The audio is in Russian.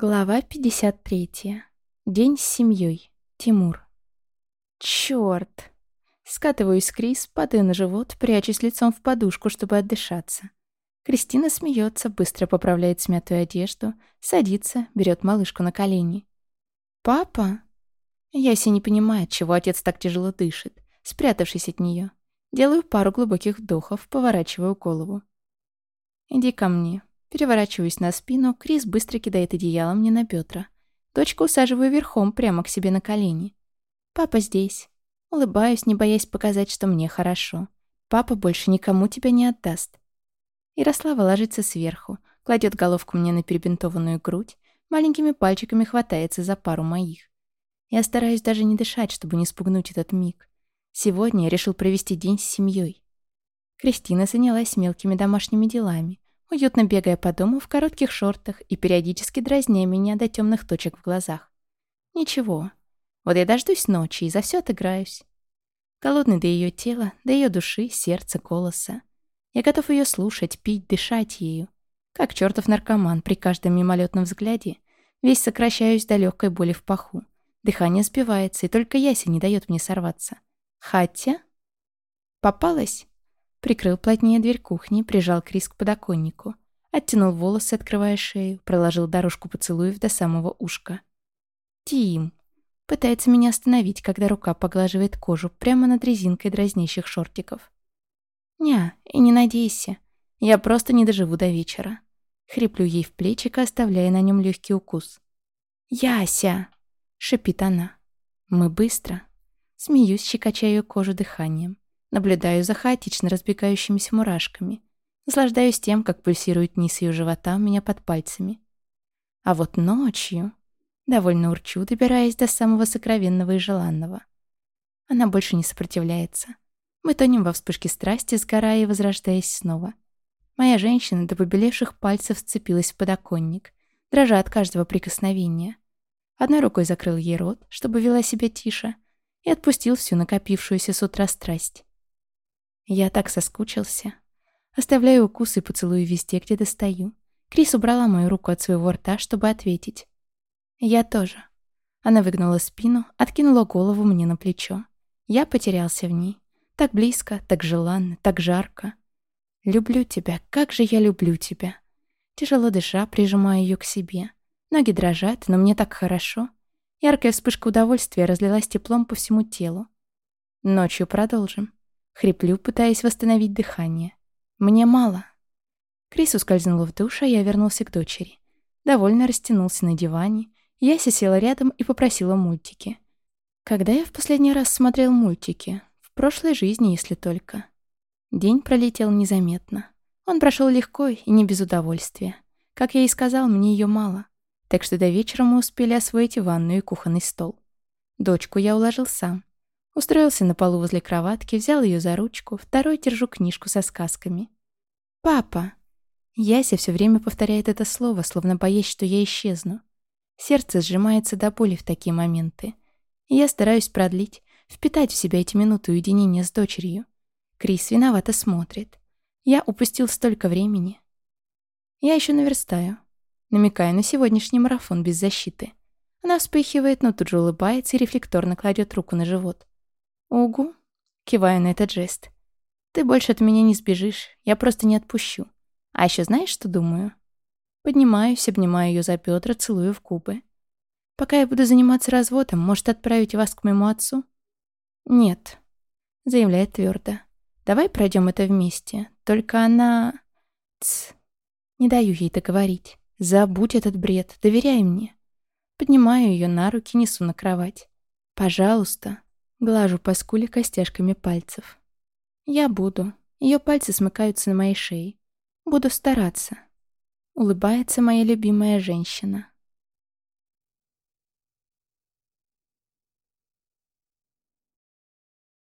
Глава 53. День с семьей. Тимур. Чёрт! Скатываюсь с Крис, падаю на живот, прячусь лицом в подушку, чтобы отдышаться. Кристина смеется, быстро поправляет смятую одежду, садится, берет малышку на колени. «Папа?» Яся не понимает, чего отец так тяжело дышит, спрятавшись от нее. Делаю пару глубоких вдохов, поворачиваю голову. «Иди ко мне», Переворачиваюсь на спину, Крис быстро кидает одеяло мне на бедра. Дочку усаживаю верхом прямо к себе на колени. «Папа здесь». Улыбаюсь, не боясь показать, что мне хорошо. «Папа больше никому тебя не отдаст». Ярослава ложится сверху, кладет головку мне на перебинтованную грудь, маленькими пальчиками хватается за пару моих. Я стараюсь даже не дышать, чтобы не спугнуть этот миг. Сегодня я решил провести день с семьей. Кристина занялась мелкими домашними делами, уютно бегая по дому в коротких шортах и периодически дразня меня до темных точек в глазах. Ничего. Вот я дождусь ночи и за все отыграюсь. Голодный до ее тела, до ее души, сердца, голоса. Я готов ее слушать, пить, дышать ею. Как чертов наркоман при каждом мимолетном взгляде. Весь сокращаюсь до легкой боли в паху. Дыхание сбивается, и только Яся не дает мне сорваться. Хотя... Попалась? Прикрыл плотнее дверь кухни, прижал Крис к подоконнику. Оттянул волосы, открывая шею, проложил дорожку поцелуев до самого ушка. «Тим!» Пытается меня остановить, когда рука поглаживает кожу прямо над резинкой дразнящих шортиков. «Ня, и не надейся. Я просто не доживу до вечера». Хриплю ей в плечико, оставляя на нем легкий укус. «Яся!» — шипит она. «Мы быстро». Смеюсь, щекоча ее кожу дыханием. Наблюдаю за хаотично разбегающимися мурашками. Наслаждаюсь тем, как пульсирует низ ее живота у меня под пальцами. А вот ночью... Довольно урчу, добираясь до самого сокровенного и желанного. Она больше не сопротивляется. Мы тонем во вспышке страсти, сгорая и возрождаясь снова. Моя женщина до побелевших пальцев вцепилась в подоконник, дрожа от каждого прикосновения. Одной рукой закрыл ей рот, чтобы вела себя тише, и отпустил всю накопившуюся с утра страсть. Я так соскучился. Оставляю укусы и поцелуи везде, где достаю. Крис убрала мою руку от своего рта, чтобы ответить. Я тоже. Она выгнула спину, откинула голову мне на плечо. Я потерялся в ней. Так близко, так желанно, так жарко. Люблю тебя, как же я люблю тебя. Тяжело дыша, прижимаю ее к себе. Ноги дрожат, но мне так хорошо. Яркая вспышка удовольствия разлилась теплом по всему телу. Ночью продолжим. Хриплю, пытаясь восстановить дыхание. Мне мало. Крис ускользнула в душ, а я вернулся к дочери. Довольно растянулся на диване. Яся села рядом и попросила мультики. Когда я в последний раз смотрел мультики? В прошлой жизни, если только. День пролетел незаметно. Он прошел легко и не без удовольствия. Как я и сказал, мне ее мало. Так что до вечера мы успели освоить ванную и кухонный стол. Дочку я уложил сам. Устроился на полу возле кроватки, взял ее за ручку, второй держу книжку со сказками. «Папа!» Яся все время повторяет это слово, словно боясь, что я исчезну. Сердце сжимается до боли в такие моменты. Я стараюсь продлить, впитать в себя эти минуты уединения с дочерью. Крис виновато смотрит. Я упустил столько времени. Я еще наверстаю. Намекаю на сегодняшний марафон без защиты. Она вспыхивает, но тут же улыбается и рефлекторно кладет руку на живот. «Угу», — киваю на этот жест. «Ты больше от меня не сбежишь, я просто не отпущу. А еще знаешь, что думаю?» Поднимаюсь, обнимаю ее за бедра, целую в губы. «Пока я буду заниматься разводом, может, отправить вас к моему отцу?» «Нет», — заявляет твердо. «Давай пройдем это вместе. Только она...» «Тсс». Не даю ей договорить. «Забудь этот бред, доверяй мне». Поднимаю ее на руки, несу на кровать. «Пожалуйста». Глажу по скуле костяшками пальцев. Я буду. Ее пальцы смыкаются на моей шее. Буду стараться. Улыбается моя любимая женщина.